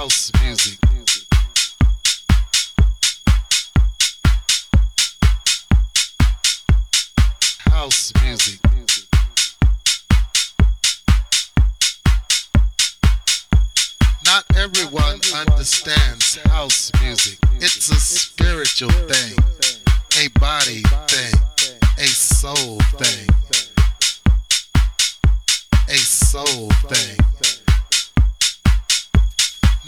House music. House music. Not everyone understands house music. It's a spiritual thing, a body thing, a soul thing, a soul thing.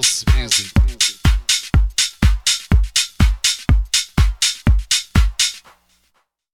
house music.